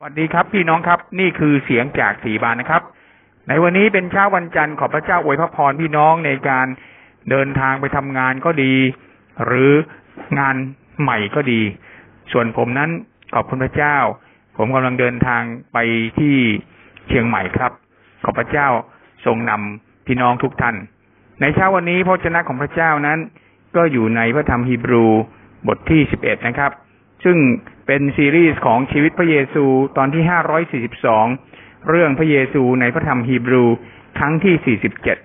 สวัสดีครับพี่น้องครับนี่คือเสียงจากสีบานนะครับ ในวันนี้เป็นเช้าวันจันทร์ขอพระเจ้าอวยพระพรพี่น้องในการเดินทางไปทำงานก็ดี หรืองานใหม่ก็ดี ส่วนผมนั้นขอบคุณพระเจ้า ผมกำลังเดินทางไปที่เชียงใหม่ครับ ขอพระเจ้าทรงนำพี่น้องทุกท่าน ในเช้าวันนี้พระเจ้าของพระเจ้านั้น ก็อยู่ในพระธรรมฮีบรูบทที่สิบเอ็ดนะครับ ซึ่ง เป็นซีรีส์ของชีวิตพระเยซูตอนที่ห้าร้อยสี่สิบสองเรื่องพระเยซูในพระธรรมฮีบรูครั้งที่สี่สิบเจ็ด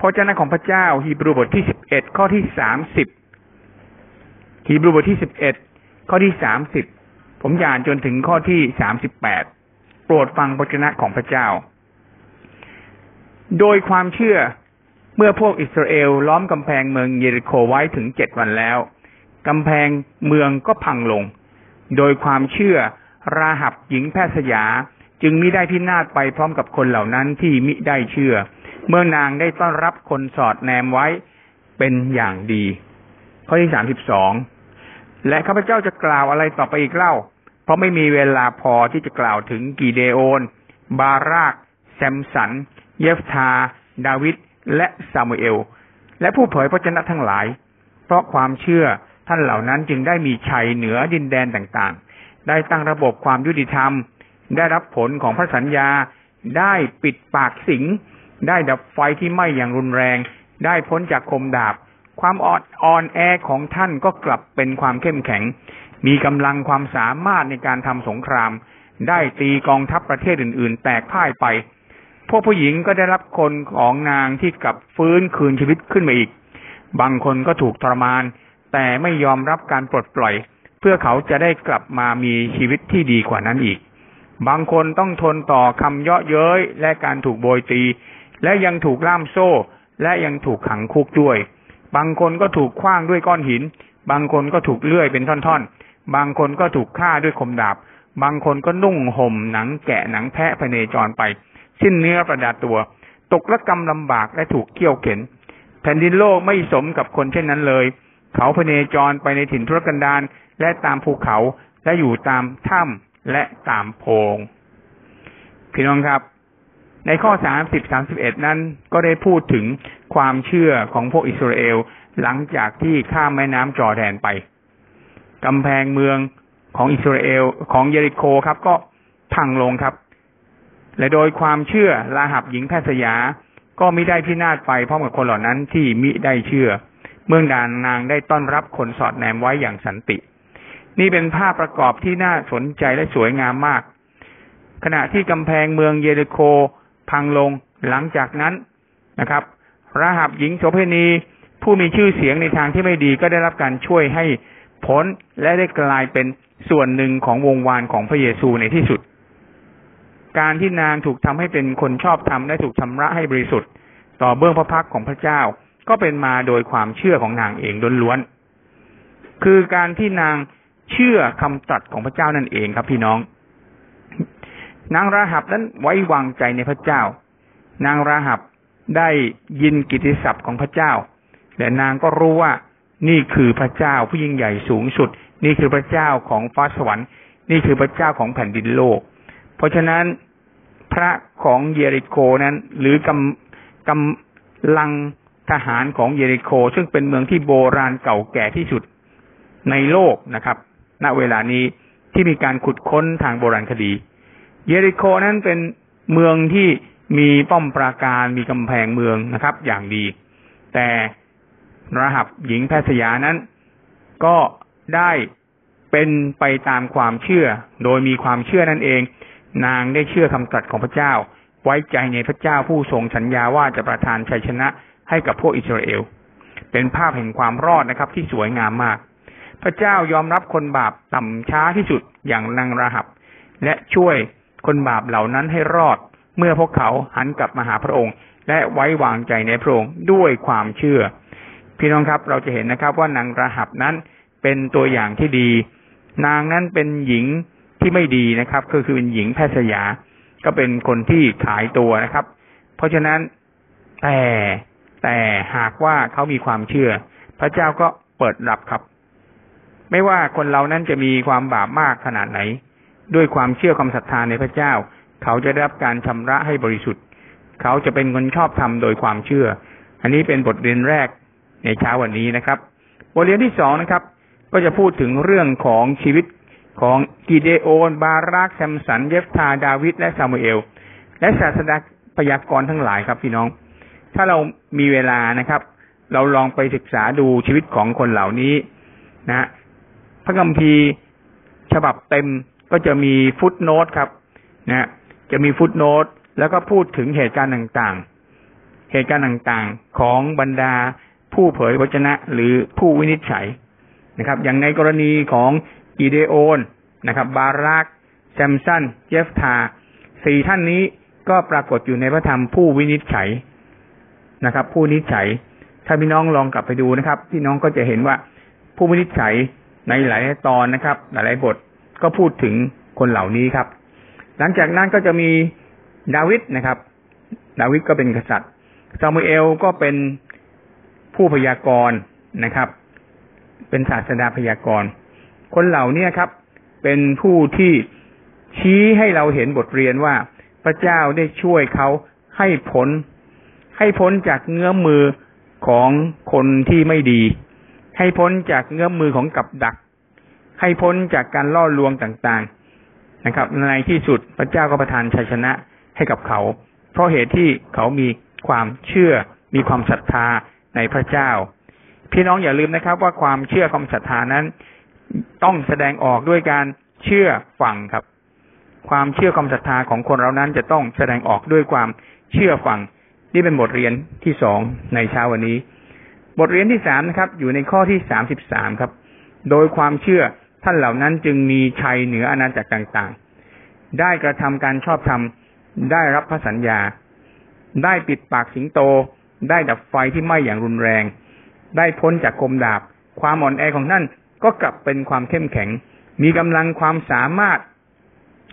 พระเจ้าของพระเจ้าฮีบรูบทที่สิบเอ็ดข้อที่สามสิบฮีบรูบทที่สิบเอ็ดข้อที่สามสิบผมอ่านจนถึงข้อที่สามสิบแปดโปรดฟังพระเจ้าของพระเจ้า โดยความเชื่อเมื่อพวกอิสราเอลล้อมกำแพงเมืองเยริโคไว้ถึงเจ็ดวันแล้วกำแพงเมืองก็พังลง โดยความเชื่อราหับหญิงแพทย์สยา จึงมิได้พินาศไปพร้อมกับคนเหล่านั้นที่มิได้เชื่อ เมื่อนางได้ต้อนรับคนสอดแนมไว้เป็นอย่างดี ข้อที่สามสิบสองและข้าพเจ้าจะกล่าวอะไรต่อไปอีกเล่า เพราะไม่มีเวลาพอที่จะกล่าวถึงกีเดโอน บาราก แซมสัน เยฟทา ดาวิดและซามูเอล และผู้เผยพระชนะทั้งหลาย เพราะความเชื่อ ท่านเหล่านั้นจึงได้มีชัยเหนือดินแดนต่างๆ ได้ตั้งระบบความยุติธรรม ได้รับผลของพระสัญญา ได้ปิดปากสิง ได้ดับไฟที่ไหม้อย่างรุนแรง ได้พ้นจากคมดาบ ความอ่อนอ่อนแอของท่านก็กลับเป็นความเข้มแข็ง มีกำลังความสามารถในการทำสงคราม ได้ตีกองทัพประเทศอื่น ๆ แตกพ่ายไป พวกผู้หญิงก็ได้รับคนของนางที่กลับฟื้นคืนชีวิตขึ้นมาอีก บางคนก็ถูกทรมาน แต่ไม่ยอมรับการปลดปล่อย เพื่อเขาจะได้กลับมามีชีวิตที่ดีกว่านั้นอีก บางคนต้องทนต่อคำเยาะเย้ยและการถูกโบยตี และยังถูกล่ามโซ่ และยังถูกขังคุกด้วย บางคนก็ถูกคว้างด้วยก้อนหิน บางคนก็ถูกเลื่อยเป็นท่อนๆ บางคนก็ถูกฆ่าด้วยคมดาบ บางคนก็นุ่งห่มหนังแกะหนังแพะพเนจรไป สิ้นเนื้อประดาตัว ตกละกรรมลำบากและถูกเกี่ยวเข็น แผ่นดินโลกไม่สมกับคนเช่นนั้นเลย เขาพเนจรไปในถิ่นทุรกันดารและตามภูเขาและอยู่ตามถ้ำและตามโพงพี่น้องครับ ในข้อสามสิบสามสิบเอ็ดนั้นก็ได้พูดถึงความเชื่อของพวกอิสราเอลหลังจากที่ข้ามแม่น้ำจอแดนไปกำแพงเมืองของอิสราเอลของเยริโคครับก็พังลงครับ และโดยความเชื่อลาหับหญิงแพทย์สยาก็มิได้พินาศไปพร้อมกับคนเหล่านั้นที่มิได้เชื่อ เมืองดานนางได้ต้อนรับคนสอดแนมไว้อย่างสันติ นี่เป็นภาพประกอบที่น่าสนใจและสวยงามมาก ขณะที่กำแพงเมืองเยริโคพังลงหลังจากนั้นนะครับราหับหญิงโสเภณี ผู้มีชื่อเสียงในทางที่ไม่ดีก็ได้รับการช่วยให้พ้นและได้กลายเป็นส่วนหนึ่งของวงวานของพระเยซูในที่สุด การที่นางถูกทำให้เป็นคนชอบธรรมและถูกชำระให้บริสุทธิ์ ต่อเบื้องพระพักของพระเจ้า ก็เป็นมาโดยความเชื่อของนางเองล้วนๆคือการที่นางเชื่อคำตรัสของพระเจ้านั่นเองครับ พี่น้อง นางราหับนั้นไว้วางใจในพระเจ้า นางราหับได้ยินกิติศัพท์ของพระเจ้า และนางก็รู้ว่านี่คือพระเจ้าผู้ยิ่งใหญ่สูงสุด นี่คือพระเจ้าของฟ้าสวรรค์นี่คือพระเจ้าของแผ่นดินโลก เพราะฉะนั้นพระของเยริโกนั้น หรือกำกำลัง ทหารของเยริโค ซึ่งเป็นเมืองที่โบราณเก่าแก่ที่สุดในโลกนะครับ ณ เวลานี้ที่มีการขุดค้นทางโบราณคดี เยริโคนั้นเป็นเมืองที่มีป้อมปราการมีกำแพงเมืองนะครับ อย่างดี แต่รหับหญิงแพทย์สยานั้น ก็ได้เป็นไปตามความเชื่อ โดยมีความเชื่อนั่นเอง นางได้เชื่อคำตรัสของพระเจ้า ไว้ใจในพระเจ้าผู้ทรงสัญญาว่าจะประทานชัยชนะ ให้กับพวกอิสราเอล เป็นภาพแห่งความรอดนะครับ ที่สวยงามมาก พระเจ้ายอมรับคนบาปต่ำช้าที่สุดอย่างนางราหับ และช่วยคนบาปเหล่านั้นให้รอด เมื่อพวกเขาหันกลับมาหาพระองค์ และไว้วางใจในพระองค์ด้วยความเชื่อ พี่น้องครับเราจะเห็นนะครับว่านางราหับนั้นเป็นตัวอย่างที่ดี นางนั้นเป็นหญิงที่ไม่ดีนะครับ ก็คือเป็นหญิงแพทย์สยา ก็เป็นคนที่ขายตัวนะครับ เพราะฉะนั้นแต่ แต่หากว่าเขามีความเชื่อ พระเจ้าก็เปิดรับครับ ไม่ว่าคนเรานั้นจะมีความบาปมากขนาดไหน ด้วยความเชื่อความศรัทธาในพระเจ้า เขาจะได้รับการชำระให้บริสุทธิ์ เขาจะเป็นคนชอบธรรมโดยความเชื่อ อันนี้เป็นบทเรียนแรกในเช้าวันนี้นะครับบทเรียนที่สองนะครับ ก็จะพูดถึงเรื่องของชีวิตของกิเดโอน บารักแซมสัน เยฟธาดาวิด และซามูเอล และศาสดาพยากรณ์ทั้งหลายครับพี่น้อง ถ้าเรามีเวลานะครับ เราลองไปศึกษาดูชีวิตของคนเหล่านี้นะพระคัมภีร์ฉบับเต็มก็จะมีฟุตโนตครับนะจะมีฟุตโนตแล้วก็พูดถึงเหตุการณ์ต่างๆ เหตุการณ์ต่างๆของบรรดาผู้เผยวจนะหรือผู้วินิจฉัยนะครับ อย่างในกรณีของกิเดโอนนะครับ บารักแซมสันเจฟทาสี่ท่านนี้ก็ปรากฏอยู่ในพระธรรมผู้วินิจฉัย นะครับ ผู้นิจฉัย ถ้าพี่น้องลองกลับไปดูนะครับ พี่น้องก็จะเห็นว่าผู้วินิจฉัยในหลายตอนนะครับ หลายบทก็พูดถึงคนเหล่านี้ครับ หลังจากนั้นก็จะมีดาวิดนะครับ ดาวิดก็เป็นกษัตริย์ซามูเอลก็เป็นผู้พยากรณ์นะครับ เป็นศาสดาพยากรณ์ คนเหล่านี้ครับ เป็นผู้ที่ชี้ให้เราเห็นบทเรียนว่าพระเจ้าได้ช่วยเขาให้พ้น ให้พ้นจากเงื้อมมือของคนที่ไม่ดี ให้พ้นจากเงื้อมมือของกับดัก ให้พ้นจากการล่อลวงต่างๆนะครับ ในที่สุดพระเจ้าก็ประทานชัยชนะให้กับเขา เพราะเหตุที่เขามีความเชื่อ มีความศรัทธาในพระเจ้า พี่น้องอย่าลืมนะครับ ว่าความเชื่อความศรัทธานั้น ต้องแสดงออกด้วยการเชื่อฟังครับ ความเชื่อความศรัทธาของคนเรานั้นจะต้องแสดงออกด้วยความเชื่อฟัง นี่เป็นบทเรียนที่สองในเช้าวันนี้ บทเรียนที่สามนะครับ อยู่ในข้อที่สามสิบสามครับ โดยความเชื่อท่านเหล่านั้นจึงมีชัยเหนืออาณาจักรต่างๆ ได้กระทำการชอบธรรม ได้รับพระสัญญา ได้ปิดปากสิงโต ได้ดับไฟที่ไหม้อย่างรุนแรง ได้พ้นจากคมดาบ ความอ่อนแอของท่านก็กลับเป็นความเข้มแข็ง มีกำลังความสามารถ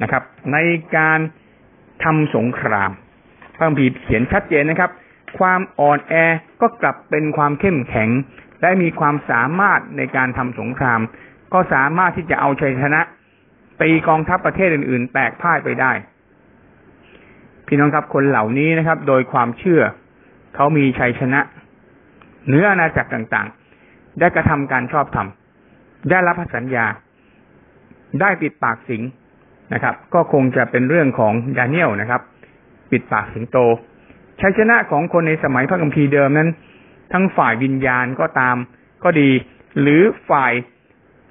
นะครับ ในการทำสงคราม ระคัมภีร์เขียนชัดเจนนะครับ ความอ่อนแอก็กลับเป็นความเข้มแข็ง และมีความสามารถในการทำสงคราม ก็สามารถที่จะเอาชัยชนะตีกองทัพประเทศอื่น ๆ แตกพ่ายไปได้ พี่น้องครับคนเหล่านี้นะครับ โดยความเชื่อเขามีชัยชนะเหนืออาณาจักรต่างๆ ได้กระทำการชอบธรรมได้รับพระสัญญา ได้ปิดปากสิงนะครับ ก็คงจะเป็นเรื่องของดาเนียลนะครับ ปิดปากสิงโต ชัยชนะของคนในสมัยพระคัมภีเดิมนั้น ทั้งฝ่ายวิญญาณก็ตามก็ดี หรือฝ่าย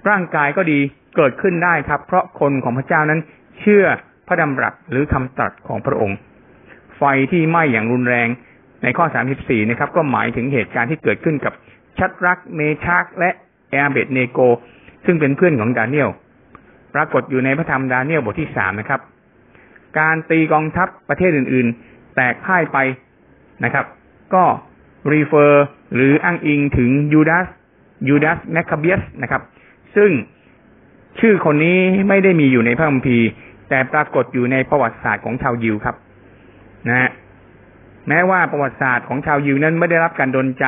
ร่างกายก็ดีเกิดขึ้นได้ครับ เพราะคนของพระเจ้านั้น เชื่อพระดำรัสหรือคำตรัสของพระองค์ ไฟที่ไหม้อย่างรุนแรงในข้อ 34 นะครับ ก็หมายถึงเหตุการณ์ที่เกิดขึ้นกับชัดรักเมชากและแอร์เบตเนโก ซึ่งเป็นเพื่อนของดาเนียล ปรากฏอยู่ในพระธรรมดาเนียลบทที่สามนะครับ การตีกองทัพประเทศอื่น ๆ แตกพ่ายไปนะครับ ก็ refer หรืออ้างอิงถึงยูดาสยูดาสแมคคาเบียสนะครับ ซึ่งชื่อคนนี้ไม่ได้มีอยู่ในพระคัมภีร์ แต่ปรากฏอยู่ในประวัติศาสตร์ของชาวยิวครับนะฮะแม้ว่าประวัติศาสตร์ของชาวยิวนั้นไม่ได้รับการดลใจ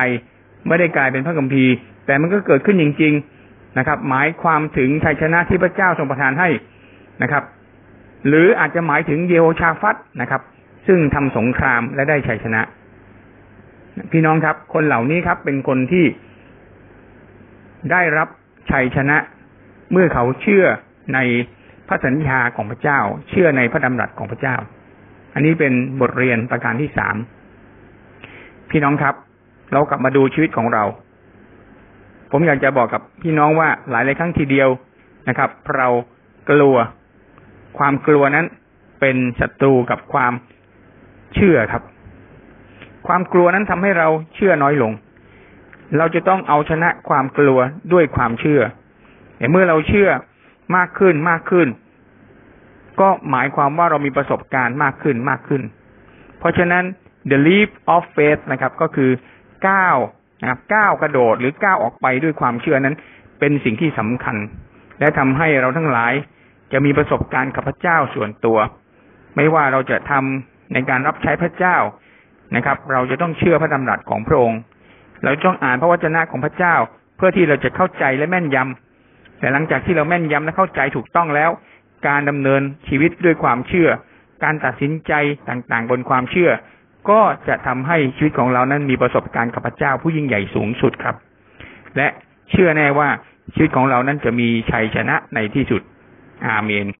ไม่ได้กลายเป็นพระคัมภีร์ แต่มันก็เกิดขึ้นจริง ๆนะครับ หมายความถึงชัยชนะที่พระเจ้าทรงประทานให้นะครับ หรืออาจจะหมายถึงเยโฮชาฟัตนะครับ ซึ่งทำสงครามและได้ชัยชนะ พี่น้องครับ คนเหล่านี้ครับ เป็นคนที่ได้รับชัยชนะ เมื่อเขาเชื่อในพระสัญญาของพระเจ้า เชื่อในพระดำรัสของพระเจ้า อันนี้เป็นบทเรียนประการที่สามพี่น้องครับ เรากลับมาดูชีวิตของเรา ผมอยากจะบอกกับพี่น้องว่าหลายหลายครั้งทีเดียวนะครับ เรากลัว ความกลัวนั้นเป็นศัตรูกับความเชื่อครับ ความกลัวนั้นทำให้เราเชื่อน้อยลง เราจะต้องเอาชนะความกลัวด้วยความเชื่อแต่เมื่อเราเชื่อมากขึ้นมากขึ้น ก็หมายความว่าเรามีประสบการณ์มากขึ้นมากขึ้น เพราะฉะนั้น the leap of faith นะครับ ก็คือก้าวนะครับก้าวกระโดดหรือก้าวออกไปด้วยความเชื่อนั้น เป็นสิ่งที่สำคัญ และทำให้เราทั้งหลาย จะมีประสบการณ์กับพระเจ้าส่วนตัว ไม่ว่าเราจะทำในการรับใช้พระเจ้านะครับ เราจะต้องเชื่อพระดำรัสของพระองค์ เราต้องอ่านพระวจนะของพระเจ้า เพื่อที่เราจะเข้าใจและแม่นยำแต่หลังจากที่เราแม่นยำและเข้าใจถูกต้องแล้ว การดำเนินชีวิตด้วยความเชื่อ การตัดสินใจต่างๆ บนความเชื่อ ก็จะทำให้ชีวิตของเรานั้นมีประสบการณ์กับพระเจ้าผู้ยิ่งใหญ่สูงสุดครับ และเชื่อแน่ว่าชีวิตของเรานั้นจะมีชัยชนะในที่สุด อาเมน